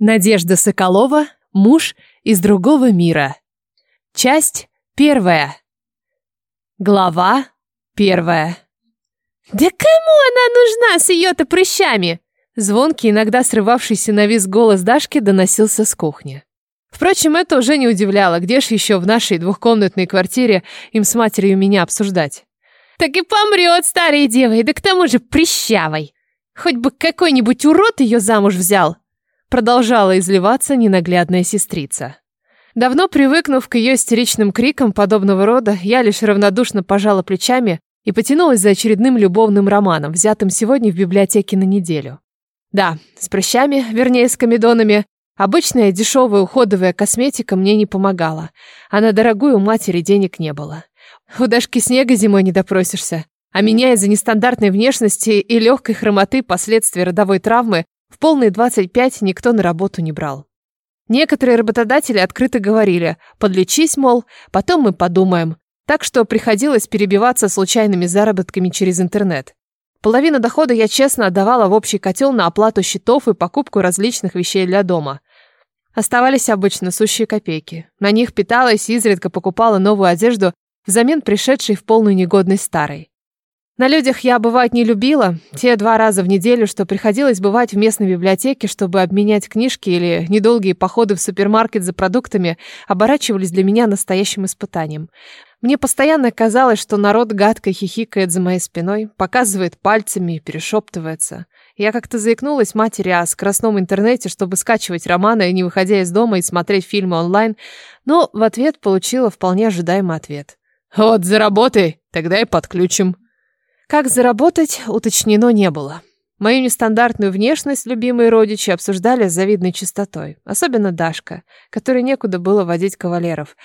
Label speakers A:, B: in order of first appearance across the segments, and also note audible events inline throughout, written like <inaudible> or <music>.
A: Надежда Соколова, муж из другого мира. Часть первая. Глава первая. «Да кому она нужна с ее-то прыщами?» Звонкий, иногда срывавшийся на вис голос Дашки доносился с кухни. Впрочем, это уже не удивляло. Где ж еще в нашей двухкомнатной квартире им с матерью меня обсуждать? «Так и помрет старой девой, да к тому же прыщавой. Хоть бы какой-нибудь урод ее замуж взял!» Продолжала изливаться ненаглядная сестрица. Давно привыкнув к ее истеричным крикам подобного рода, я лишь равнодушно пожала плечами и потянулась за очередным любовным романом, взятым сегодня в библиотеке на неделю. Да, с прыщами, вернее, с комедонами, обычная дешевая уходовая косметика мне не помогала, а на дорогую у матери денег не было. У Дашки снега зимой не допросишься, а меня из-за нестандартной внешности и легкой хромоты последствий родовой травмы в полные 25 никто на работу не брал. Некоторые работодатели открыто говорили «подлечись, мол, потом мы подумаем». Так что приходилось перебиваться случайными заработками через интернет. Половину дохода я честно отдавала в общий котел на оплату счетов и покупку различных вещей для дома. Оставались обычно сущие копейки. На них питалась и изредка покупала новую одежду взамен пришедшей в полную негодность старой. На людях я бывать не любила. Те два раза в неделю, что приходилось бывать в местной библиотеке, чтобы обменять книжки или недолгие походы в супермаркет за продуктами, оборачивались для меня настоящим испытанием. Мне постоянно казалось, что народ гадко хихикает за моей спиной, показывает пальцами и перешептывается. Я как-то заикнулась матери о скоростном интернете, чтобы скачивать романы, не выходя из дома и смотреть фильмы онлайн, но в ответ получила вполне ожидаемый ответ. «Вот, заработай, тогда и подключим». Как заработать, уточнено не было. Мою нестандартную внешность любимые родичи обсуждали с завидной чистотой. Особенно Дашка, которой некуда было водить кавалеров.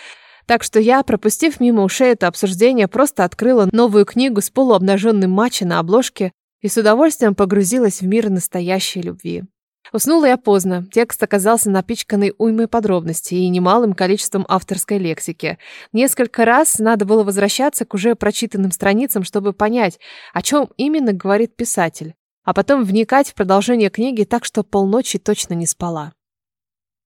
A: Так что я, пропустив мимо ушей это обсуждение, просто открыла новую книгу с полуобнаженным мачо на обложке и с удовольствием погрузилась в мир настоящей любви. Уснула я поздно. Текст оказался напичканный уймой подробностей и немалым количеством авторской лексики. Несколько раз надо было возвращаться к уже прочитанным страницам, чтобы понять, о чем именно говорит писатель, а потом вникать в продолжение книги так, что полночи точно не спала.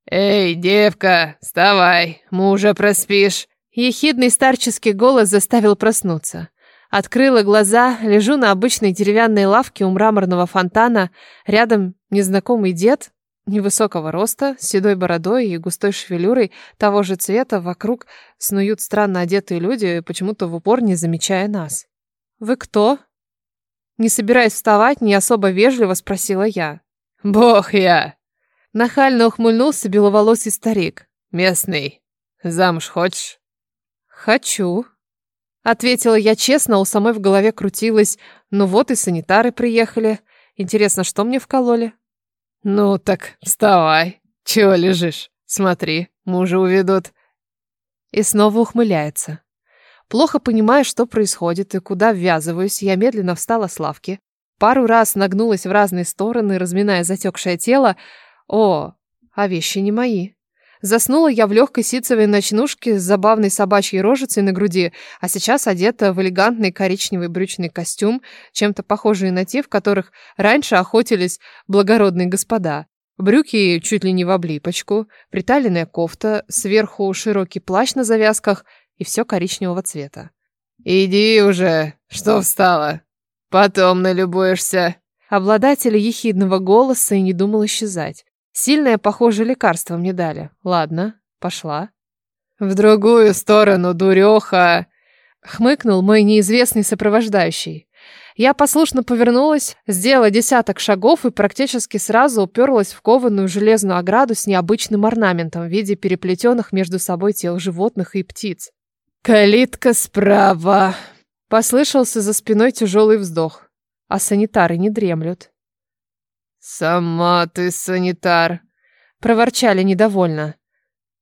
B: «Эй, девка, вставай, мужа проспишь!»
A: Ехидный старческий голос заставил проснуться. Открыла глаза, лежу на обычной деревянной лавке у мраморного фонтана. Рядом незнакомый дед, невысокого роста, с седой бородой и густой шевелюрой того же цвета. Вокруг снуют странно одетые люди, почему-то в упор не замечая нас. «Вы кто?» Не собираясь вставать, не особо вежливо спросила я.
B: «Бог я!»
A: Нахально ухмыльнулся беловолосый старик.
B: «Местный. Замуж хочешь?»
A: «Хочу», Ответила я честно, у самой в голове крутилось. Ну вот и санитары приехали. Интересно, что мне вкололи?
B: Ну так вставай. Чего лежишь? Смотри, мужа уведут.
A: И снова ухмыляется. Плохо понимая, что происходит и куда ввязываюсь, я медленно встала с лавки. Пару раз нагнулась в разные стороны, разминая затекшее тело. О, а вещи не мои. Заснула я в легкой ситцевой ночнушке с забавной собачьей рожицей на груди, а сейчас одета в элегантный коричневый брючный костюм, чем-то похожий на те, в которых раньше охотились благородные господа. Брюки чуть ли не в облипочку, приталенная кофта, сверху широкий плащ на завязках и все коричневого цвета.
B: «Иди уже, что встала? Потом налюбуешься».
A: Обладатель ехидного голоса и не думал исчезать. Сильное, похоже, лекарство мне дали. Ладно, пошла.
B: В другую сторону, дуреха!
A: Хмыкнул мой неизвестный сопровождающий. Я послушно повернулась, сделала десяток шагов и практически сразу уперлась в кованую железную ограду с необычным орнаментом в виде переплетенных между собой тел животных и птиц.
B: «Калитка справа!»
A: Послышался за спиной тяжелый вздох. А санитары не дремлют.
B: «Сама ты санитар!»
A: — проворчали недовольно.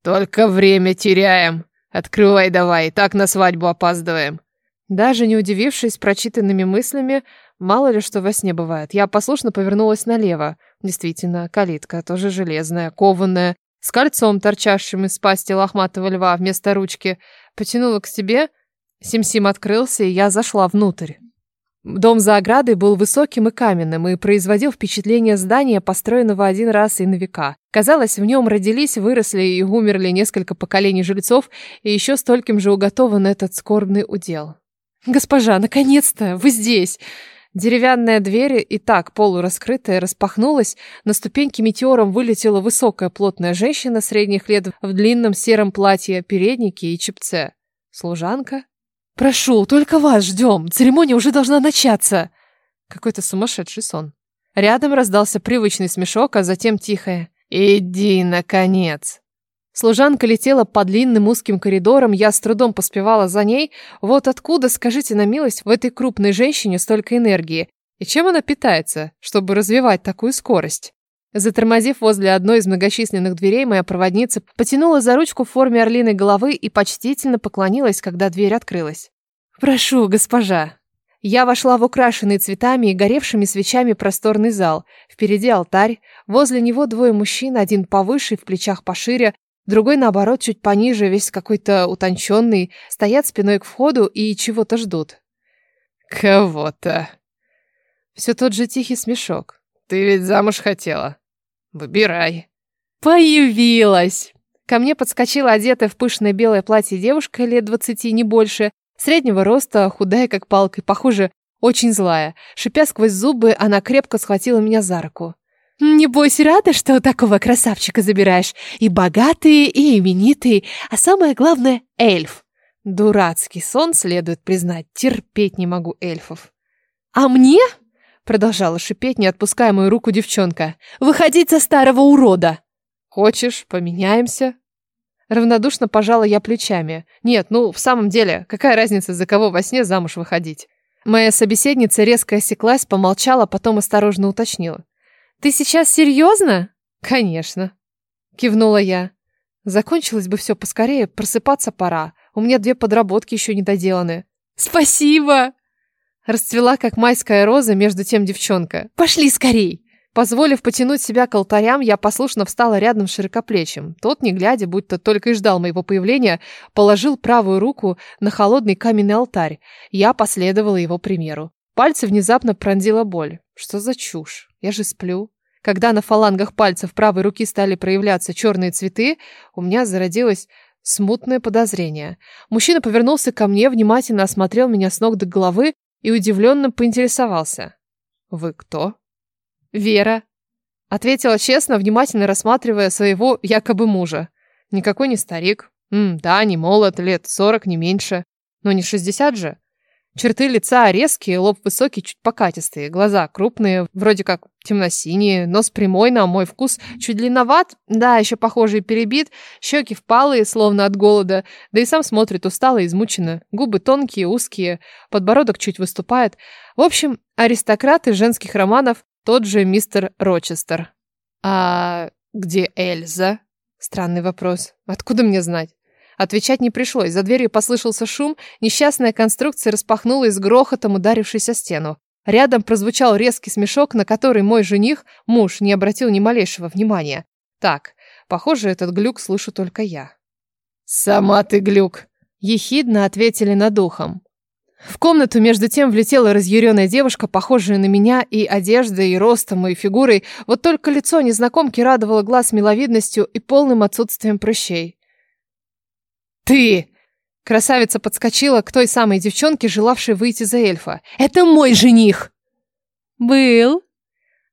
B: «Только время теряем. Открывай давай, так на свадьбу опаздываем».
A: Даже не удивившись прочитанными мыслями, мало ли что во сне бывает, я послушно повернулась налево. Действительно, калитка тоже железная, кованая, с кольцом, торчавшим из пасти лохматого льва вместо ручки. Потянула к себе, Сим-Сим открылся, и я зашла внутрь. Дом за оградой был высоким и каменным и производил впечатление здания, построенного один раз и на века. Казалось, в нем родились, выросли и умерли несколько поколений жильцов, и еще стольким же уготован этот скорбный удел. «Госпожа, наконец-то! Вы здесь!» Деревянная дверь, и так полураскрытая, распахнулась. На ступеньке метеором вылетела высокая плотная женщина средних лет в длинном сером платье, переднике и чепце. Служанка? «Прошу, только вас ждем. Церемония уже должна начаться». Какой-то сумасшедший сон. Рядом раздался привычный смешок, а затем тихое «Иди, наконец!». Служанка летела по длинным узким коридорам, я с трудом поспевала за ней. Вот откуда, скажите на милость, в этой крупной женщине столько энергии? И чем она питается, чтобы развивать такую скорость? Затормозив возле одной из многочисленных дверей, моя проводница потянула за ручку в форме орлиной головы и почтительно поклонилась, когда дверь открылась. «Прошу, госпожа». Я вошла в украшенный цветами и горевшими свечами просторный зал. Впереди алтарь, возле него двое мужчин, один повыше, в плечах пошире, другой, наоборот, чуть пониже, весь какой-то утонченный, стоят спиной к входу и чего-то ждут.
B: «Кого-то».
A: Все тот же тихий смешок.
B: «Ты ведь замуж хотела?» Выбирай.
A: Появилась! Ко мне подскочила одетая в пышное белое платье девушка лет двадцати, не больше, среднего роста, худая как палка, и, похоже, очень злая. Шипя сквозь зубы, она крепко схватила меня за руку. «Не бойся, рада, что такого красавчика забираешь. И богатый, и именитый, а самое главное — эльф. Дурацкий сон, следует признать, терпеть не могу эльфов. А мне Продолжала шипеть, не отпуская мою руку девчонка. «Выходить за старого урода!»
B: «Хочешь, поменяемся?»
A: Равнодушно пожала я плечами. «Нет, ну, в самом деле, какая разница, за кого во сне замуж выходить?» Моя собеседница резко осеклась, помолчала, потом осторожно уточнила. «Ты сейчас серьезно?» «Конечно», — кивнула я. «Закончилось бы все поскорее, просыпаться пора. У меня две подработки еще не доделаны». «Спасибо!» Расцвела, как майская роза, между тем девчонка. «Пошли скорей!» Позволив потянуть себя к алтарям, я послушно встала рядом с широкоплечим. Тот, не глядя, будто только и ждал моего появления, положил правую руку на холодный каменный алтарь. Я последовала его примеру. Пальцы внезапно пронзила боль. Что за чушь? Я же сплю. Когда на фалангах пальцев правой руки стали проявляться черные цветы, у меня зародилось смутное подозрение. Мужчина повернулся ко мне, внимательно осмотрел меня с ног до головы, и удивленно поинтересовался. «Вы кто?» «Вера», — ответила честно, внимательно рассматривая своего якобы мужа. «Никакой не старик. М, да, не молод, лет сорок, не меньше. Но не шестьдесят же. Черты лица резкие, лоб высокий, чуть покатистые, глаза крупные, вроде как темно-синие, нос прямой, на мой вкус, чуть длинноват, да, еще похожий перебит, щеки впалые, словно от голода, да и сам смотрит устало измученно, губы тонкие, узкие, подбородок чуть выступает. В общем, аристократ из женских романов, тот же мистер Рочестер. «А где Эльза?» Странный вопрос. Откуда мне знать? Отвечать не пришлось. За дверью послышался шум, несчастная конструкция распахнулась с грохотом, ударившись о стену. Рядом прозвучал резкий смешок, на который мой жених, муж, не обратил ни малейшего внимания. Так, похоже, этот глюк слышу только я.
B: «Сама ты глюк!»
A: Ехидно ответили над ухом. В комнату между тем влетела разъяренная девушка, похожая на меня и одеждой, и ростом, и фигурой, вот только лицо незнакомки радовало глаз миловидностью и полным отсутствием прыщей. «Ты!» Красавица подскочила к той самой девчонке, желавшей выйти за эльфа. «Это мой жених!» «Был!»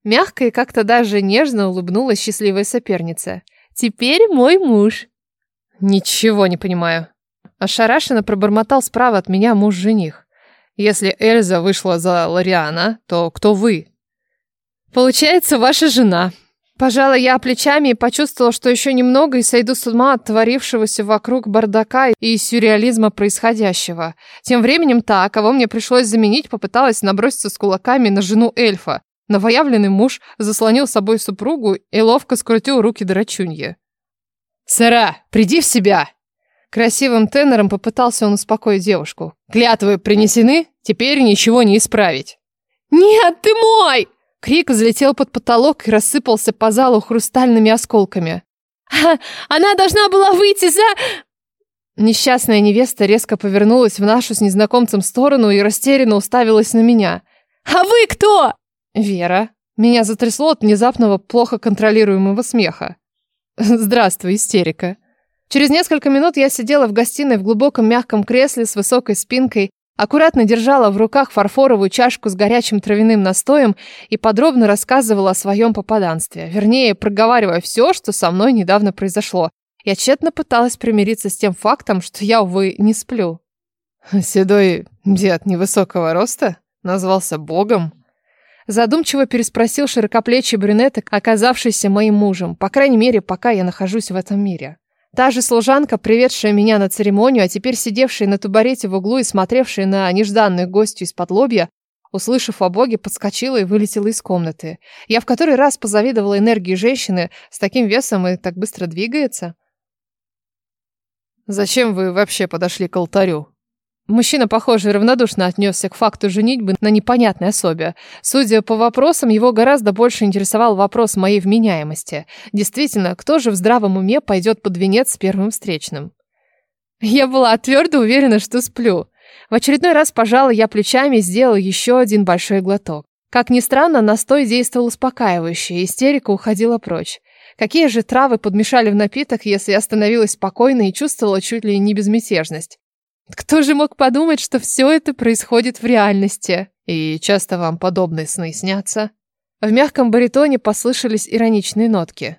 A: Мягко и как-то даже нежно улыбнулась счастливая соперница. «Теперь мой муж!» «Ничего не понимаю!» Ошарашенно пробормотал справа от меня муж-жених. «Если Эльза вышла за Лориана, то кто вы?» «Получается, ваша жена», Пожала я плечами и почувствовала, что еще немного и сойду с ума от творившегося вокруг бардака и сюрреализма происходящего. Тем временем та, кого мне пришлось заменить, попыталась наброситься с кулаками на жену эльфа. Новоявленный муж заслонил собой супругу и ловко скрутил руки драчуньи.
B: «Сара, приди в себя!»
A: Красивым тенором попытался он успокоить девушку.
B: «Клятвы принесены, теперь ничего не исправить».
A: «Нет, ты мой!» Крик взлетел под потолок и рассыпался по залу хрустальными осколками. <laughs> «Она должна была выйти за...» Несчастная невеста резко повернулась в нашу с незнакомцем сторону и растерянно уставилась на меня. «А вы кто?»
B: «Вера». Меня затрясло от внезапного, плохо контролируемого смеха. «Здравствуй, истерика». Через несколько минут я сидела в гостиной в глубоком мягком кресле с высокой спинкой, аккуратно держала в руках фарфоровую чашку с горячим травяным настоем и подробно рассказывала о своем попаданстве, вернее, проговаривая все, что со мной недавно произошло. Я тщетно пыталась примириться с тем фактом, что я, увы, не сплю. «Седой дед невысокого роста? Назвался богом?» Задумчиво переспросил широкоплечий брюнет, оказавшийся моим мужем, по крайней мере, пока я нахожусь в этом мире. Та же служанка, приведшая меня на церемонию, а теперь сидевшая на тубарете в углу и смотревшая на нежданную гостью из-под лобья, услышав о боге, подскочила и вылетела из комнаты. Я в который раз позавидовала энергии женщины с таким весом и так быстро двигается. «Зачем вы вообще подошли к алтарю?» Мужчина, похоже, равнодушно отнесся к факту женитьбы на непонятной особе. Судя по вопросам, его гораздо больше интересовал вопрос моей вменяемости. Действительно, кто же в здравом уме пойдет под венец с первым встречным? Я была твердо уверена, что сплю. В очередной раз пожала я плечами и сделала еще один большой глоток. Как ни странно, настой действовал успокаивающе, истерика уходила прочь. Какие же травы подмешали в напиток, если я становилась спокойной и чувствовала чуть ли не безмятежность? Кто же мог подумать, что все это происходит в реальности? И часто вам подобные сны снятся? В мягком баритоне послышались ироничные нотки.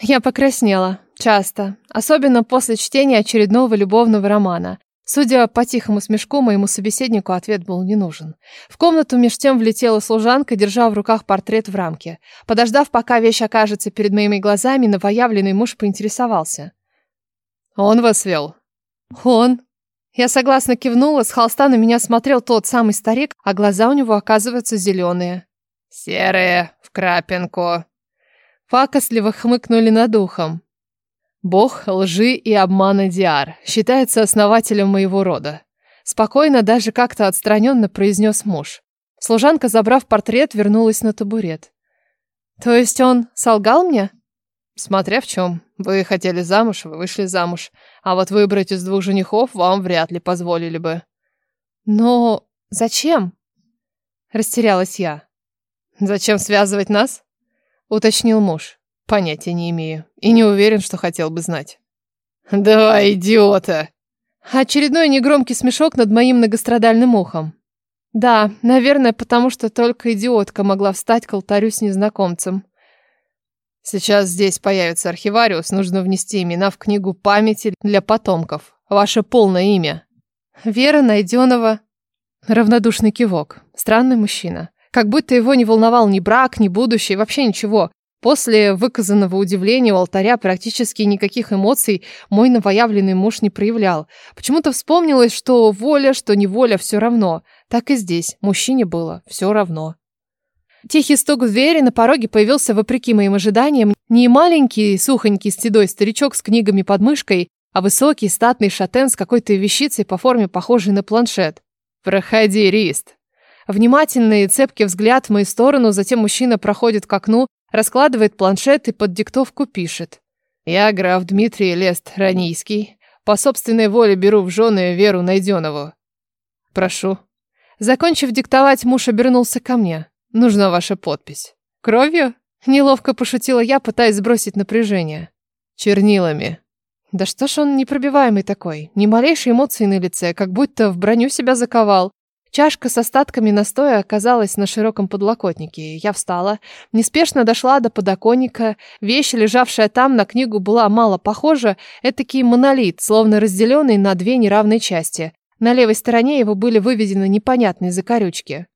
B: Я покраснела. Часто. Особенно после чтения очередного любовного романа. Судя по тихому смешку, моему собеседнику ответ был не нужен. В комнату меж тем влетела служанка, держа в руках портрет в рамке. Подождав, пока вещь окажется перед моими глазами, новоявленный муж поинтересовался. «Он вас вел?» «Он», я согласно кивнула, с холста на меня смотрел тот самый старик, а глаза у него, оказываются, зеленые.
C: «Серые, в крапинку».
B: Факосливо хмыкнули над ухом. Бог лжи и обмана Диар считается основателем моего рода. Спокойно, даже как-то отстраненно произнес муж. Служанка, забрав портрет, вернулась на табурет. То есть он солгал мне? Смотря в чем. Вы хотели замуж, вы вышли замуж. А вот выбрать из двух женихов вам вряд ли позволили бы. Но зачем? Растерялась я. Зачем связывать нас? Уточнил муж. Понятия не имею. И не уверен, что хотел бы знать.
C: Давай, идиота!
B: Очередной негромкий смешок над моим многострадальным ухом. Да, наверное, потому что только идиотка могла встать к алтарю с незнакомцем.
C: Сейчас здесь появится архивариус, нужно внести имена в книгу памяти для потомков. Ваше полное имя.
B: Вера Найденова. Равнодушный кивок. Странный мужчина. Как будто его не волновал ни брак, ни будущее, вообще ничего. После выказанного удивления у алтаря практически никаких эмоций мой новоявленный муж не проявлял. Почему-то вспомнилось, что воля, что неволя, все равно. Так и здесь. Мужчине было все равно. Тихий стук в двери на пороге появился вопреки моим ожиданиям. Не маленький, сухонький, седой старичок с книгами под мышкой, а высокий, статный шатен с какой-то вещицей по форме, похожей на планшет.
C: «Проходи, Рист!»
B: Внимательный и цепкий взгляд в мою сторону, затем мужчина проходит к окну, раскладывает планшет и под диктовку пишет.
C: «Я граф Дмитрий Лест Ранийский. По собственной воле беру в жены Веру Найденову. Прошу».
B: Закончив диктовать, муж обернулся ко мне. Нужна ваша подпись. Кровью? Неловко пошутила я, пытаясь сбросить напряжение.
C: Чернилами.
B: Да что ж он непробиваемый такой? Ни малейшей эмоции на лице, как будто в броню себя заковал. Чашка с остатками настоя оказалась на широком подлокотнике. Я встала, неспешно дошла до подоконника. Вещь, лежавшая там, на книгу была мало похожа. Этакий монолит, словно разделенный на две неравные части. На левой стороне его были выведены непонятные закорючки.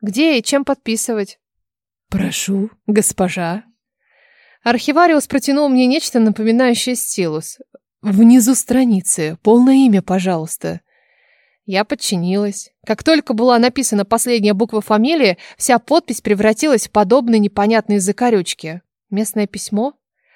B: Где и чем подписывать?
A: Прошу, госпожа.
B: Архивариус протянул мне нечто напоминающее стилус.
A: Внизу страницы. Полное имя, пожалуйста.
B: Я подчинилась. Как только была написана последняя буква фамилии, вся подпись превратилась в подобные непонятные закорючки. Местное письмо?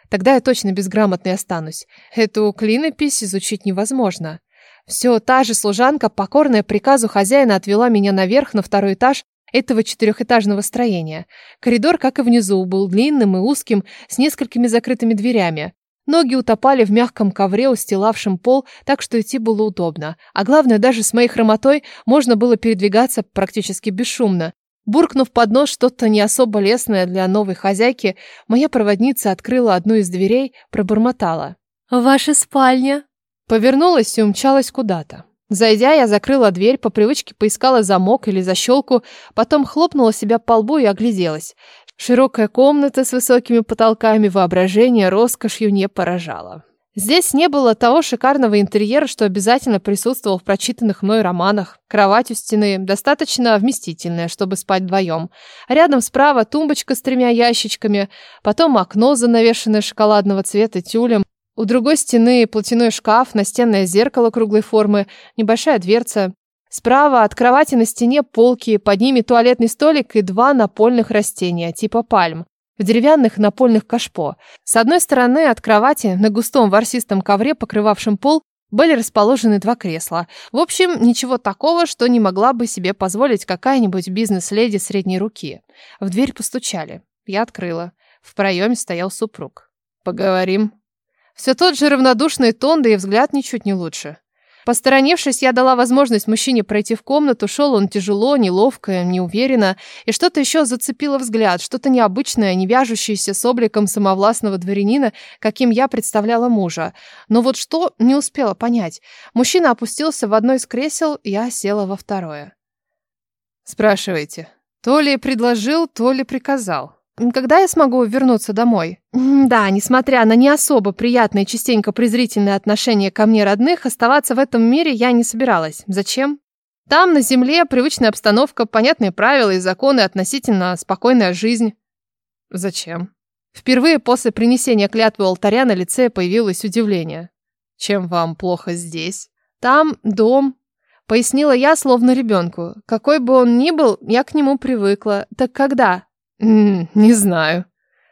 B: Тогда я точно безграмотной останусь. Эту клинопись изучить невозможно. Все та же служанка, покорная приказу хозяина, отвела меня наверх на второй этаж, этого четырехэтажного строения. Коридор, как и внизу, был длинным и узким, с несколькими закрытыми дверями. Ноги утопали в мягком ковре, устилавшем пол, так что идти было удобно. А главное, даже с моей хромотой можно было передвигаться практически бесшумно. Буркнув под нос что-то не особо лестное для новой хозяйки, моя проводница открыла одну из дверей, пробормотала.
A: «Ваша спальня?»
B: Повернулась и умчалась куда-то. Зайдя, я закрыла дверь, по привычке поискала замок или защелку, потом хлопнула себя по лбу и огляделась. Широкая комната с высокими потолками, воображение роскошью не поражало. Здесь не было того шикарного интерьера, что обязательно присутствовал в прочитанных мной романах. Кровать у стены достаточно вместительная, чтобы спать вдвоем. Рядом справа тумбочка с тремя ящичками, потом окно, занавешенное шоколадного цвета тюлем. У другой стены платяной шкаф, настенное зеркало круглой формы, небольшая дверца. Справа от кровати на стене полки, под ними туалетный столик и два напольных растения, типа пальм в деревянных напольных кашпо. С одной стороны от кровати, на густом ворсистом ковре, покрывавшем пол, были расположены два кресла. В общем, ничего такого, что не могла бы себе позволить какая-нибудь бизнес-леди средней руки. В дверь постучали. Я открыла. В проеме стоял супруг. «Поговорим». Все тот же равнодушный тон, да и взгляд ничуть не лучше. Посторонившись, я дала возможность мужчине пройти в комнату. Шел он тяжело, неловко, неуверенно. И что-то еще зацепило взгляд, что-то необычное, не вяжущееся с обликом самовластного дворянина, каким я представляла мужа. Но вот что, не успела понять. Мужчина опустился в одно из кресел, я села во второе. «Спрашивайте. То ли предложил, то ли приказал». Когда я смогу вернуться домой? Да, несмотря на не особо приятное частенько презрительное отношение ко мне родных, оставаться в этом мире я не собиралась. Зачем? Там, на земле, привычная обстановка, понятные правила и законы, относительно спокойная жизнь. Зачем? Впервые после принесения клятвы алтаря на лице появилось удивление. Чем вам плохо здесь? Там дом, пояснила я, словно ребенку. Какой бы он ни был, я к нему привыкла. Так когда? «Не знаю».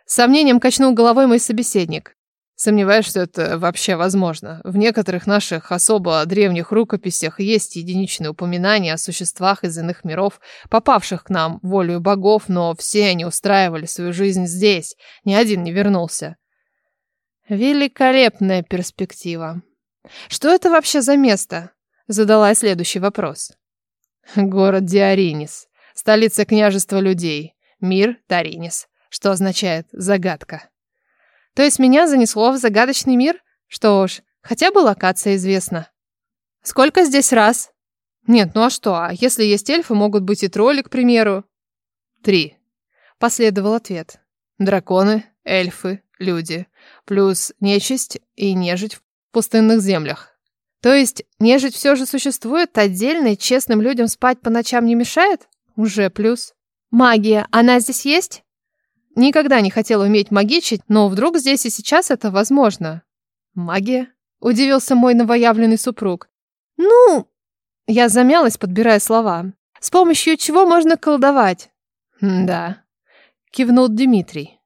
B: Сомнением качнул головой мой собеседник. Сомневаюсь, что это вообще возможно. В некоторых наших особо древних рукописях есть единичные упоминания о существах из иных миров, попавших к нам волею богов, но все они устраивали свою жизнь здесь, ни один не вернулся. Великолепная перспектива. Что это вообще за место? Задала я следующий вопрос. Город Диаринис, столица княжества людей. Мир Таринис, что означает «загадка». То есть меня занесло в загадочный мир? Что ж, хотя бы локация известна. Сколько здесь раз? Нет, ну а что, а если есть эльфы, могут быть и тролли, к примеру? Три. Последовал ответ. Драконы, эльфы, люди. Плюс нечисть и нежить в пустынных землях. То есть нежить все же существует отдельно и честным людям спать по ночам не мешает? Уже плюс. Магия, она здесь есть? Никогда не хотела уметь магичить, но вдруг здесь и сейчас это возможно. Магия? Удивился мой новоявленный супруг. Ну, я замялась, подбирая слова. С помощью чего можно колдовать? Да, кивнул Дмитрий.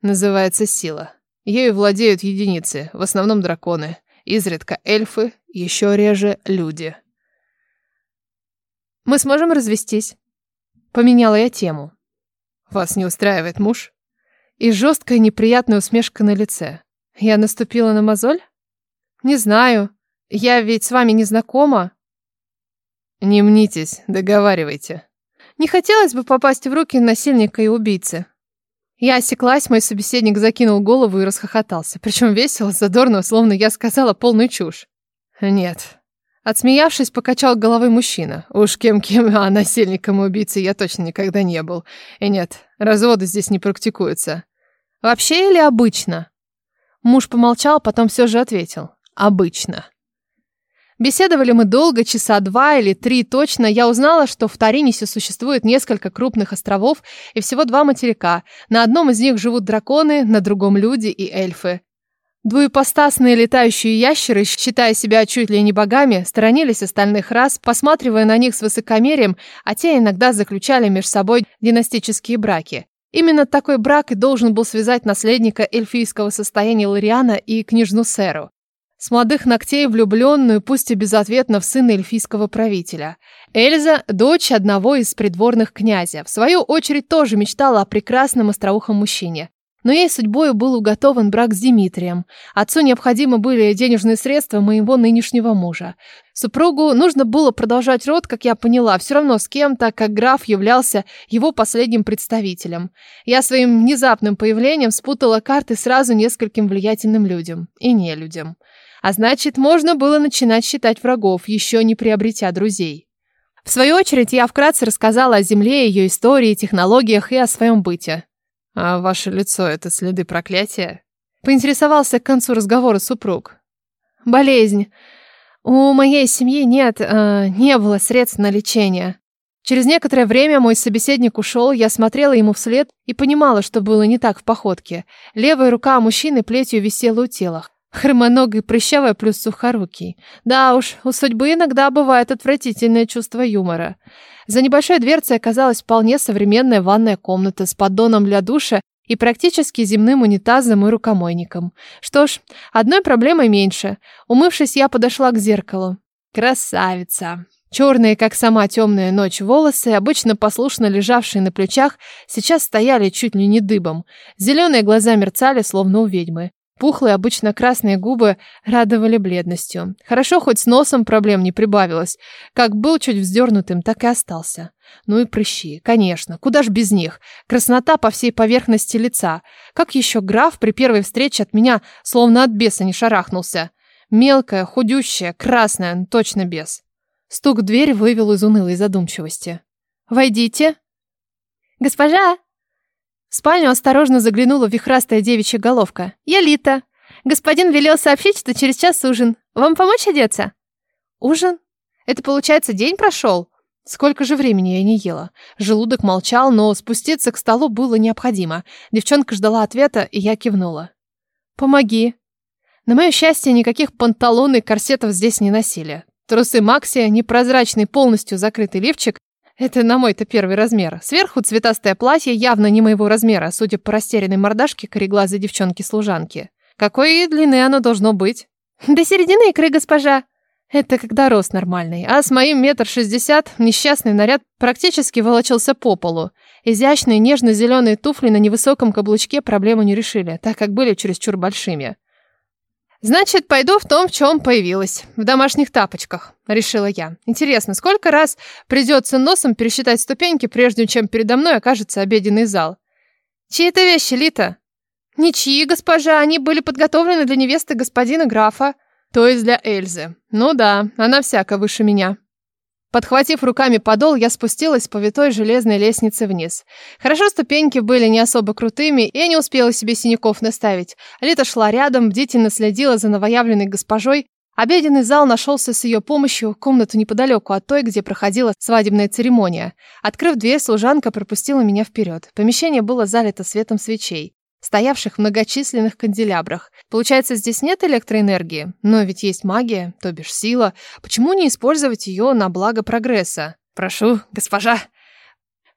B: Называется сила. Ею владеют единицы, в основном драконы, изредка эльфы, еще реже люди. Мы сможем развестись. Поменяла я тему. Вас не устраивает муж? И жесткая неприятная усмешка на лице. Я наступила на мозоль? Не знаю. Я ведь с вами не знакома. Не мнитесь, договаривайте. Не хотелось бы попасть в руки насильника и убийцы. Я осеклась, мой собеседник закинул голову и расхохотался. Причем весело, задорно, словно я сказала полную чушь. Нет, Отсмеявшись, покачал головой мужчина. Уж кем-кем, а насильником и убийцей я точно никогда не был. И нет, разводы здесь не практикуются. Вообще или обычно? Муж помолчал, потом все же ответил. Обычно. Беседовали мы долго, часа два или три точно. Я узнала, что в Таринисе существует несколько крупных островов и всего два материка. На одном из них живут драконы, на другом люди и эльфы. Двуепостасные летающие ящеры, считая себя чуть ли не богами, сторонились остальных рас, посматривая на них с высокомерием, а те иногда заключали между собой династические браки. Именно такой брак и должен был связать наследника эльфийского состояния Лариана и княжну Серу. С молодых ногтей влюбленную, пусть и безответно, в сына эльфийского правителя. Эльза – дочь одного из придворных князя. В свою очередь тоже мечтала о прекрасном остроухом мужчине. Но ей судьбою был уготован брак с Дмитрием. Отцу необходимы были денежные средства моего нынешнего мужа. Супругу нужно было продолжать род, как я поняла, все равно с кем, так как граф являлся его последним представителем. Я своим внезапным появлением спутала карты сразу нескольким влиятельным людям и не людям. А значит, можно было начинать считать врагов, еще не приобретя друзей. В свою очередь, я вкратце рассказала о Земле, ее истории, технологиях и о своем быте.
C: «А ваше лицо — это следы проклятия?»
B: Поинтересовался к концу разговора супруг. «Болезнь. У моей семьи нет, э, не было средств на лечение. Через некоторое время мой собеседник ушел, я смотрела ему вслед и понимала, что было не так в походке. Левая рука мужчины плетью висела у тела. Хромоногий, прыщавая плюс сухорукий. Да уж, у судьбы иногда бывает отвратительное чувство юмора. За небольшой дверцей оказалась вполне современная ванная комната с поддоном для душа и практически земным унитазом и рукомойником. Что ж, одной проблемой меньше. Умывшись, я подошла к зеркалу. Красавица. Черные, как сама темная ночь, волосы, обычно послушно лежавшие на плечах, сейчас стояли чуть ли не дыбом. Зеленые глаза мерцали, словно у ведьмы. Пухлые, обычно красные губы радовали бледностью. Хорошо, хоть с носом проблем не прибавилось. Как был чуть вздернутым, так и остался. Ну и прыщи, конечно, куда ж без них. Краснота по всей поверхности лица. Как еще граф при первой встрече от меня словно от беса не шарахнулся. Мелкая, худющая, красная, точно бес. Стук в дверь вывел из унылой задумчивости. «Войдите». «Госпожа!» В спальню осторожно заглянула вихрастая девичья головка. «Я Лита. Господин велел сообщить, что через час ужин. Вам помочь одеться?» «Ужин? Это, получается, день прошел?» Сколько же времени я не ела. Желудок молчал, но спуститься к столу было необходимо. Девчонка ждала ответа, и я кивнула. «Помоги». На мое счастье, никаких панталон и корсетов здесь не носили. Трусы Макси, непрозрачный, полностью закрытый лифчик это на мой-то первый размер. Сверху цветастое платье, явно не моего размера, судя по растерянной мордашке кореглазой девчонки-служанки. Какой длины оно должно быть? До середины икры, госпожа. Это когда рост нормальный. А с моим метр шестьдесят несчастный наряд практически волочился по полу. Изящные нежно-зеленые туфли на невысоком каблучке проблему не решили, так как были чересчур большими. «Значит, пойду в том, в чем появилась. В домашних тапочках», — решила я. «Интересно, сколько раз придется носом пересчитать ступеньки, прежде чем передо мной окажется обеденный зал?» «Чьи это вещи, Лита?» «Ничьи, госпожа, они были подготовлены для невесты господина графа». «То есть для Эльзы. Ну да, она всяко выше меня». Подхватив руками подол, я спустилась по витой железной лестнице вниз. Хорошо ступеньки были не особо крутыми, и я не успела себе синяков наставить. Лита шла рядом, бдительно следила за новоявленной госпожой. Обеденный зал нашелся с ее помощью, комнату неподалеку от той, где проходила свадебная церемония. Открыв дверь, служанка пропустила меня вперед. Помещение было залито светом свечей стоявших в многочисленных канделябрах. Получается, здесь нет электроэнергии, но ведь есть магия, то бишь сила. Почему не использовать ее на благо прогресса? Прошу, госпожа.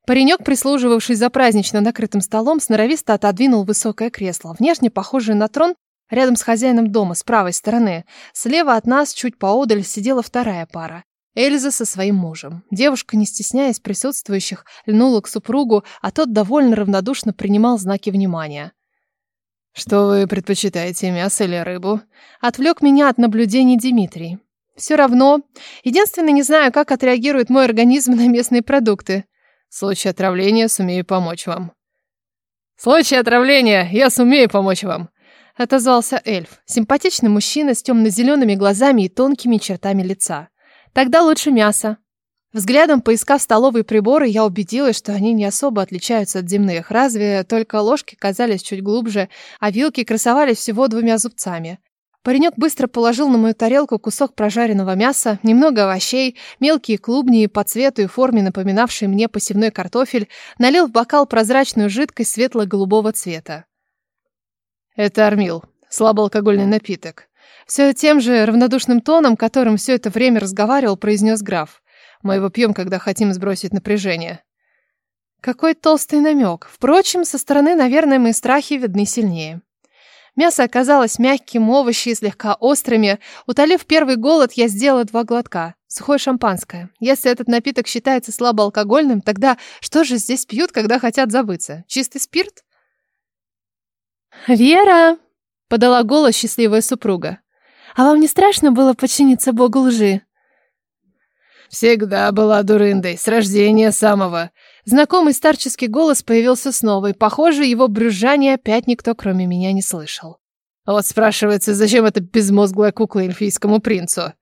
B: Паренек, прислуживавший за празднично накрытым столом, сноровисто отодвинул высокое кресло, внешне похожее на трон, рядом с хозяином дома, с правой стороны. Слева от нас, чуть поодаль, сидела вторая пара. Эльза со своим мужем. Девушка, не стесняясь присутствующих, льнула к супругу, а тот довольно равнодушно принимал знаки внимания.
C: «Что вы предпочитаете, мясо или рыбу?»
B: Отвлек меня от наблюдений Дмитрий. «Все равно. Единственное, не знаю, как отреагирует мой организм на местные продукты.
C: В случае отравления сумею помочь вам». «В случае отравления я сумею помочь вам», —
B: отозвался эльф. Симпатичный мужчина с темно-зелеными глазами и тонкими чертами лица. Тогда лучше мясо. Взглядом поискав столовые приборы, я убедилась, что они не особо отличаются от земных, разве только ложки казались чуть глубже, а вилки красовались всего двумя зубцами. Паренек быстро положил на мою тарелку кусок прожаренного мяса, немного овощей, мелкие клубни по цвету и форме, напоминавшие мне посевной картофель, налил в бокал прозрачную жидкость светло-голубого цвета.
C: «Это армил, слабоалкогольный напиток.
B: Все тем же равнодушным тоном, которым все это время разговаривал, произнес граф.
C: Мы его пьем, когда хотим сбросить напряжение.
B: Какой толстый намек. Впрочем, со стороны, наверное, мои страхи видны сильнее. Мясо оказалось мягким, овощи слегка острыми. Утолив первый голод, я сделала два глотка. Сухое шампанское. Если этот напиток считается слабоалкогольным, тогда что же здесь пьют, когда хотят забыться? Чистый спирт? «Вера!» — подала голос счастливая супруга. «А вам не страшно было подчиниться богу лжи?»
C: «Всегда была дурындой, с рождения самого».
B: Знакомый старческий голос появился снова, и, похоже, его брюзжание опять никто, кроме меня, не слышал.
C: Вот спрашивается, зачем эта безмозглая кукла эльфийскому принцу?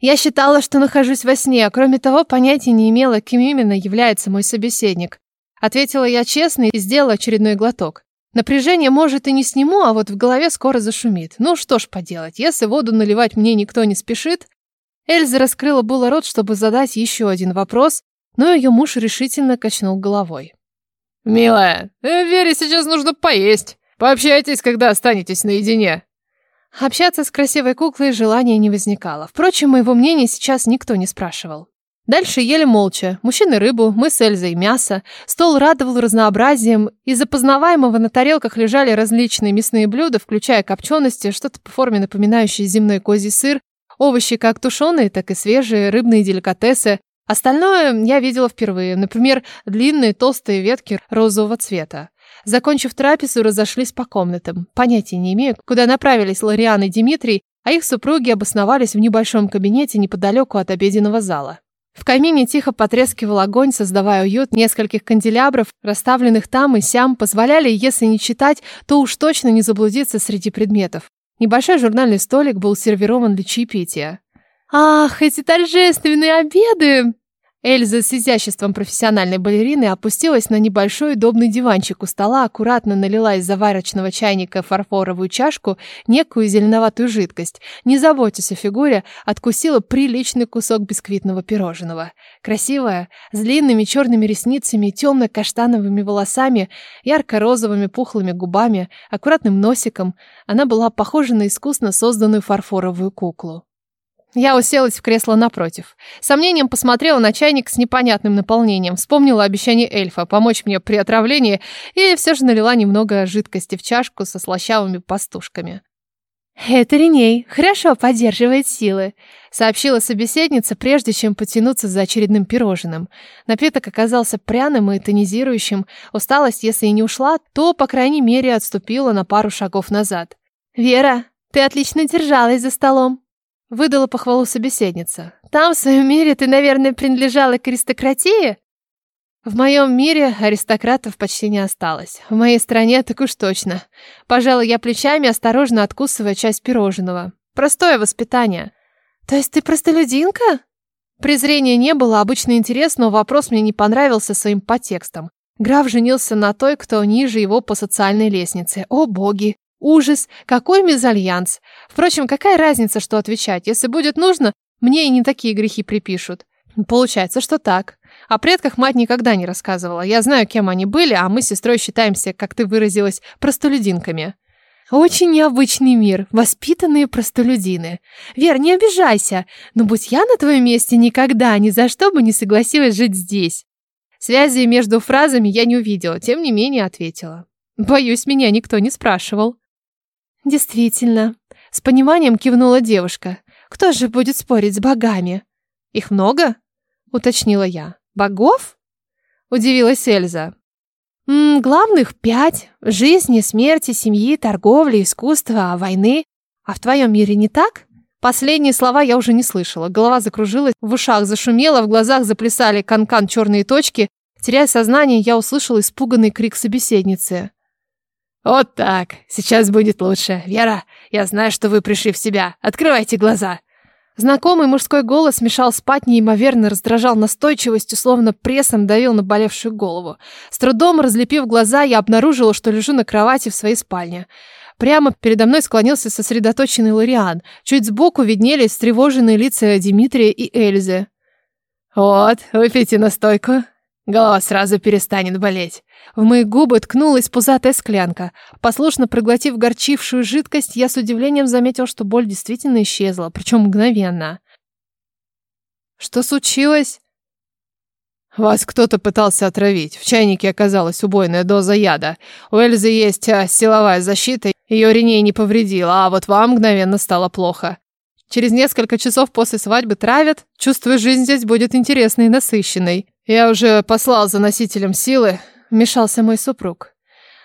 B: Я считала, что нахожусь во сне, а кроме того, понятия не имела, кем именно является мой собеседник. Ответила я честно и сделала очередной глоток. Напряжение, может, и не сниму, а вот в голове скоро зашумит. Ну что ж поделать, если воду наливать мне никто не спешит... Эльза раскрыла было рот, чтобы задать еще один вопрос, но ее муж решительно качнул головой.
C: «Милая, э, Вере сейчас нужно поесть. Пообщайтесь, когда останетесь наедине».
B: Общаться с красивой куклой желания не возникало. Впрочем, моего мнения сейчас никто не спрашивал. Дальше ели молча. Мужчины рыбу, мы с Эльзой мясо. Стол радовал разнообразием. Из опознаваемого на тарелках лежали различные мясные блюда, включая копчености, что-то по форме напоминающее земной козий сыр, овощи как тушеные, так и свежие, рыбные деликатесы. Остальное я видела впервые. Например, длинные толстые ветки розового цвета. Закончив трапезу, разошлись по комнатам. Понятия не имею, куда направились Лориан и Дмитрий, а их супруги обосновались в небольшом кабинете неподалеку от обеденного зала. В камине тихо потрескивал огонь, создавая уют. Нескольких канделябров, расставленных там и сям, позволяли, если не читать, то уж точно не заблудиться среди предметов. Небольшой журнальный столик был сервирован для чаепития. «Ах, эти торжественные обеды!» Эльза с изяществом профессиональной балерины опустилась на небольшой удобный диванчик у стола, аккуратно налила из заварочного чайника фарфоровую чашку некую зеленоватую жидкость. Не заботясь о фигуре, откусила приличный кусок бисквитного пирожного. Красивая, с длинными черными ресницами, темно-каштановыми волосами, ярко-розовыми пухлыми губами, аккуратным носиком, она была похожа на искусно созданную фарфоровую куклу. Я уселась в кресло напротив. Сомнением посмотрела на чайник с непонятным наполнением, вспомнила обещание эльфа помочь мне при отравлении и все же налила немного жидкости в чашку со слащавыми пастушками. «Это Реней, хорошо поддерживает силы», — сообщила собеседница, прежде чем потянуться за очередным пирожным. Напиток оказался пряным и тонизирующим. Усталость, если и не ушла, то, по крайней мере, отступила на пару шагов назад. «Вера, ты отлично держалась за столом», Выдала похвалу собеседница. «Там, в своем мире, ты, наверное, принадлежала к аристократии?» В моем мире аристократов почти не осталось. В моей стране так уж точно. Пожалуй, я плечами, осторожно откусывая часть пирожного. Простое воспитание. То есть ты простолюдинка? Презрения не было, обычный интерес, но вопрос мне не понравился своим подтекстом. Граф женился на той, кто ниже его по социальной лестнице. О боги! Ужас! Какой мезальянс! Впрочем, какая разница, что отвечать? Если будет нужно, мне и не такие грехи припишут. Получается, что так. О предках мать никогда не рассказывала. Я знаю, кем они были, а мы с сестрой считаемся, как ты выразилась, простолюдинками. Очень необычный мир, воспитанные простолюдины. Вер, не обижайся, но будь я на твоем месте, никогда ни за что бы не согласилась жить здесь. Связи между фразами я не увидела, тем не менее ответила. Боюсь, меня никто не спрашивал. Действительно, с пониманием кивнула девушка. Кто же будет спорить с богами? Их много? уточнила я. Богов? удивилась Эльза. М -м, главных пять: жизни, смерти, семьи, торговли, искусства, войны. А в твоем мире не так? Последние слова я уже не слышала. Голова закружилась, в ушах зашумело, в глазах заплясали канкан -кан черные точки. Теряя сознание, я услышала испуганный крик собеседницы. «Вот так. Сейчас будет лучше. Вера, я знаю, что вы пришли в себя. Открывайте глаза». Знакомый мужской голос мешал спать, неимоверно раздражал настойчивостью, словно прессом давил на болевшую голову. С трудом разлепив глаза, я обнаружила, что лежу на кровати в своей спальне. Прямо передо мной склонился сосредоточенный Лориан. Чуть сбоку виднелись встревоженные лица Дмитрия и Эльзы. «Вот, выпейте настойку», Голова сразу перестанет болеть. В мои губы ткнулась пузатая склянка. Послушно проглотив горчившую жидкость, я с удивлением заметил, что боль действительно исчезла, причем мгновенно. «Что случилось?» «Вас кто-то пытался отравить. В чайнике оказалась убойная доза яда. У Эльзы есть а, силовая защита, ее Реней не повредила, а вот вам мгновенно стало плохо. Через несколько часов после свадьбы травят. Чувствую, жизнь здесь будет интересной и насыщенной. Я уже послал за носителем силы, вмешался мой супруг.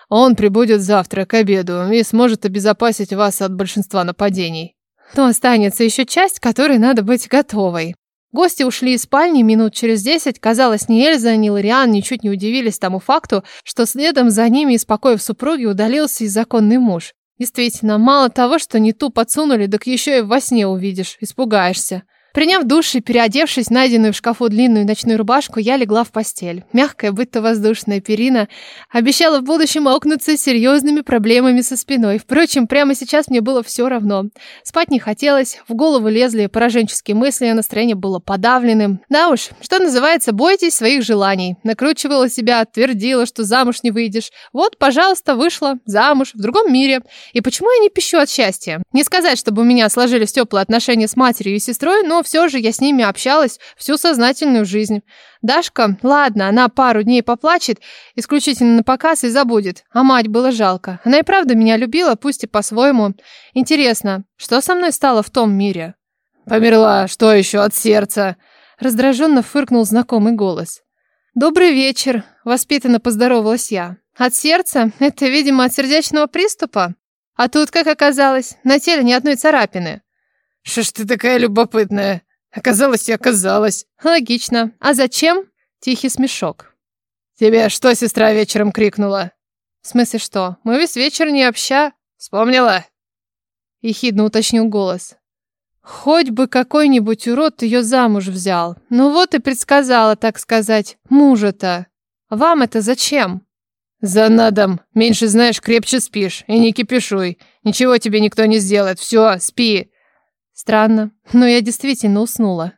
C: Он прибудет завтра к обеду и сможет обезопасить вас от большинства нападений.
B: Но останется еще часть, которой надо быть готовой. Гости ушли из спальни минут через десять. Казалось, ни Эльза, ни Лориан ничуть не удивились тому факту, что следом за ними из покоев супруги удалился и законный муж. Действительно, мало того, что не ту подсунули, так еще и во сне увидишь, испугаешься. Приняв душ и переодевшись найденную в шкафу длинную ночную рубашку, я легла в постель. Мягкая, будто воздушная перина обещала в будущем окнуться серьезными проблемами со спиной. Впрочем, прямо сейчас мне было все равно. Спать не хотелось, в голову лезли пораженческие мысли, а настроение было подавленным. Да уж, что называется, бойтесь своих желаний. Накручивала себя, твердила, что замуж не выйдешь. Вот, пожалуйста, вышла замуж в другом мире. И почему я не пищу от счастья? Не сказать, чтобы у меня сложились теплые отношения с матерью и сестрой, но все же я с ними общалась всю сознательную жизнь. Дашка, ладно, она пару дней поплачет, исключительно на показ и забудет. А мать было жалко. Она и правда меня любила, пусть и по-своему. Интересно, что со мной стало в том мире?
C: Померла, что еще от сердца?
B: Раздраженно фыркнул знакомый голос. «Добрый вечер», — воспитанно поздоровалась я. «От сердца? Это, видимо, от сердечного приступа? А тут, как оказалось, на теле ни одной царапины».
C: Что ж ты такая любопытная? Оказалось и оказалось.
B: Логично. А зачем? Тихий смешок.
C: Тебе что сестра вечером крикнула?
B: В смысле что? Мы весь вечер не обща.
C: Вспомнила?
B: Ехидно уточнил голос. Хоть бы какой-нибудь урод ее замуж взял. Ну вот и предсказала, так сказать, мужа-то. Вам это зачем?
C: За надом. Меньше знаешь, крепче спишь. И не кипишуй. Ничего тебе никто не сделает. Все, спи.
B: Странно, но я действительно уснула.